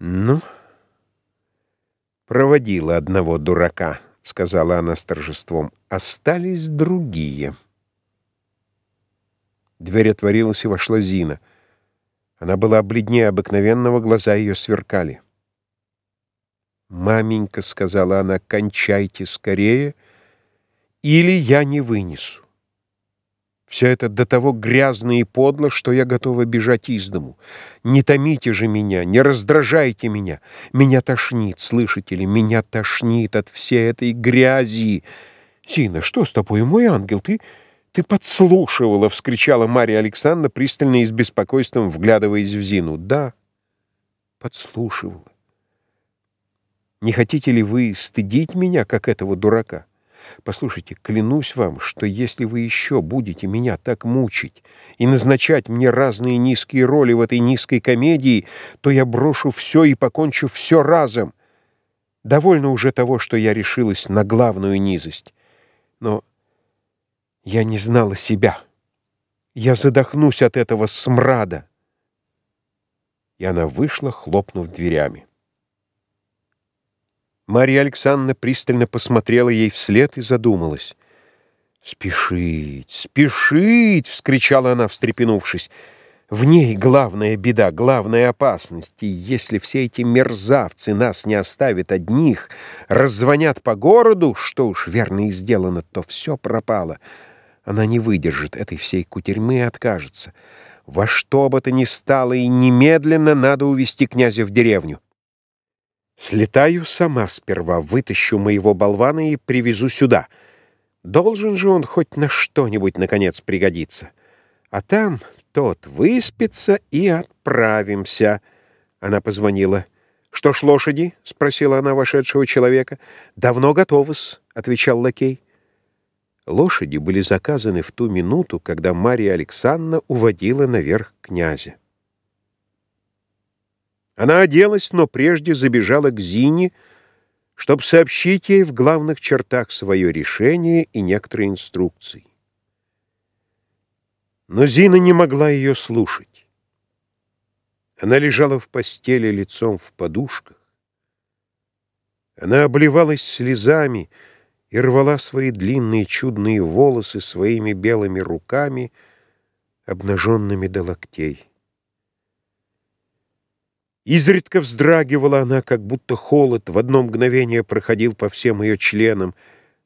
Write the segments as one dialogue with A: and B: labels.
A: «Ну, проводила одного дурака», — сказала она с торжеством. «Остались другие». Дверь отворилась, и вошла Зина. Она была бледнее обыкновенного, глаза ее сверкали. «Маменька», — сказала она, — «кончайте скорее, или я не вынесу». Все это до того грязно и подло, что я готова бежать из дому. Не томите же меня, не раздражайте меня. Меня тошнит, слышите ли, меня тошнит от всей этой грязи. Зина, что с тобой, мой ангел? Ты, ты подслушивала, — вскричала Марья Александровна, пристально и с беспокойством вглядываясь в Зину. Да, подслушивала. Не хотите ли вы стыдить меня, как этого дурака? Послушайте, клянусь вам, что если вы еще будете меня так мучить и назначать мне разные низкие роли в этой низкой комедии, то я брошу все и покончу все разом. Довольно уже того, что я решилась на главную низость. Но я не знала себя. Я задохнусь от этого смрада. И она вышла, хлопнув дверями. Марья Александровна пристально посмотрела ей вслед и задумалась. «Спешить, спешить!» — вскричала она, встрепенувшись. «В ней главная беда, главная опасность, и если все эти мерзавцы нас не оставят одних, раззвонят по городу, что уж верно и сделано, то все пропало. Она не выдержит этой всей кутерьмы и откажется. Во что бы то ни стало, и немедленно надо увести князя в деревню. Слетаю сама сперва, вытащу моего болвана и привезу сюда. Должен же он хоть на что-нибудь, наконец, пригодиться. А там тот выспится и отправимся. Она позвонила. «Что ж, лошади?» — спросила она вошедшего человека. «Давно готовы-с», — отвечал лакей. Лошади были заказаны в ту минуту, когда Мария Александровна уводила наверх князя. Она оделась, но прежде забежала к Зине, чтобы сообщить ей в главных чертах свое решение и некоторые инструкции. Но Зина не могла ее слушать. Она лежала в постели лицом в подушках. Она обливалась слезами и рвала свои длинные чудные волосы своими белыми руками, обнаженными до локтей. Изредка вздрагивала она, как будто холод в одно мгновение проходил по всем ее членам.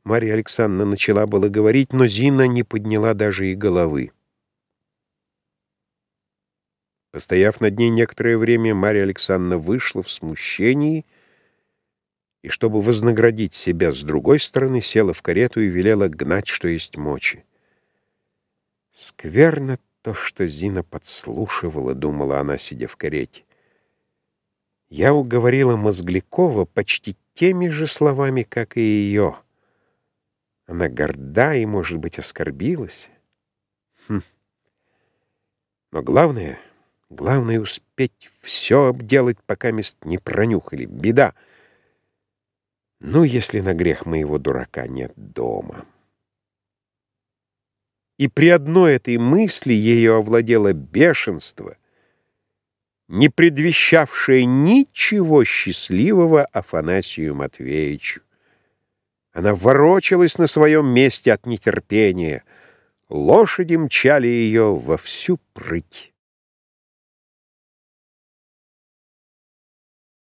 A: Марья Александровна начала было говорить, но Зина не подняла даже и головы. Постояв над ней некоторое время, Марья Александровна вышла в смущении и, чтобы вознаградить себя с другой стороны, села в карету и велела гнать, что есть мочи. «Скверно то, что Зина подслушивала», — думала она, сидя в карете. Я уговорила Мозглякова почти теми же словами, как и ее. Она горда и, может быть, оскорбилась. Хм. Но главное, главное успеть все обделать, пока мест не пронюхали. Беда. Ну, если на грех моего дурака нет дома. И при одной этой мысли ее овладело бешенство — не предвещавшее ничего счастливого Афанасию Матвеевичу. Она ворочалась на своем месте от нетерпения. Лошади мчали ее во всю прыть.